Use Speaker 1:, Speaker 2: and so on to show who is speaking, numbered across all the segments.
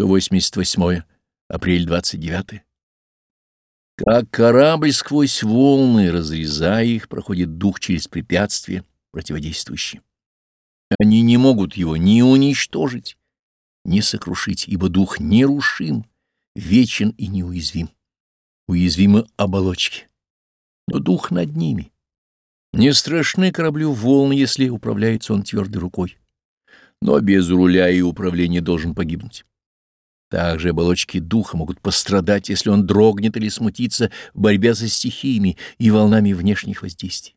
Speaker 1: 188. Апрель 29. Как корабль сквозь волны, разрезая их, проходит дух через препятствия, противодействующие. Они не могут его ни уничтожить, ни сокрушить, ибо дух нерушим, вечен и неуязвим. Уязвимы оболочки, но дух над ними. Не страшны кораблю волны, если управляется он твердой рукой, но без руля и управления должен погибнуть. Также оболочки духа могут пострадать, если он дрогнет или смутится в борьбе со стихиями и волнами внешних воздействий.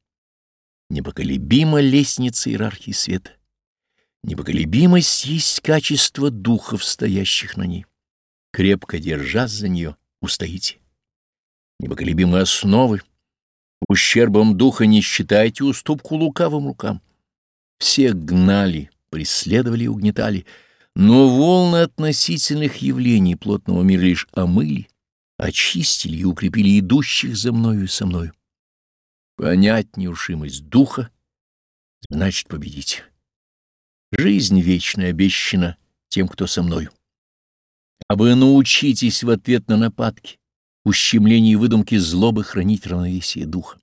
Speaker 1: Непоколебима лестница иерархии света. Непоколебимость есть качество духов, стоящих на ней. Крепко держась за нее, устоите. Непоколебимы основы. Ущербом духа не считайте уступку лукавым рукам. Всех гнали, преследовали и угнетали — но волны относительных явлений плотного мира лишь омыли, очистили и укрепили идущих за мною и со мною. Понять неушимость духа значит победить. Жизнь вечная обещана тем, кто со мною. А вы научитесь в ответ на нападки, ущемления и выдумки злобы хранить равновесие духа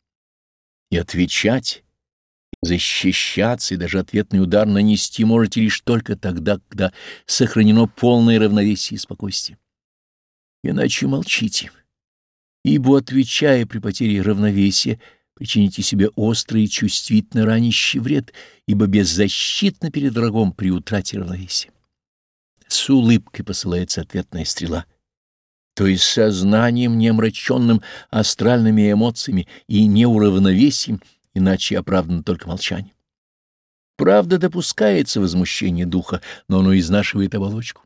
Speaker 1: и отвечать Защищаться и даже ответный удар нанести можете лишь только тогда, когда сохранено полное равновесие и спокойствие. Иначе молчите, ибо, отвечая при потере равновесия, причините себе острый и чувствительно ранящий вред, ибо беззащитно перед врагом при утрате равновесия. С улыбкой посылается ответная стрела, то есть сознанием, не омраченным астральными эмоциями и неуравновесием, иначе оправдано только молчание. Правда, допускается возмущение духа, но оно изнашивает оболочку.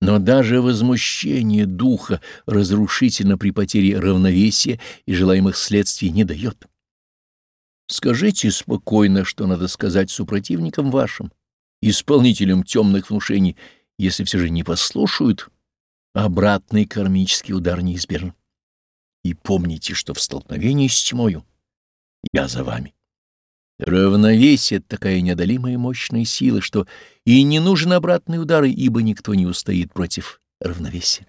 Speaker 1: Но даже возмущение духа разрушительно при потере равновесия и желаемых следствий не дает. Скажите спокойно, что надо сказать супротивникам вашим, исполнителям темных внушений, если все же не послушают, обратный кармический удар неизбежен. И помните, что в столкновении с тьмою я за вами. Равновесие — такая неодолимая мощная сила, что и не нужен обратный удар, ибо никто не устоит против равновесия.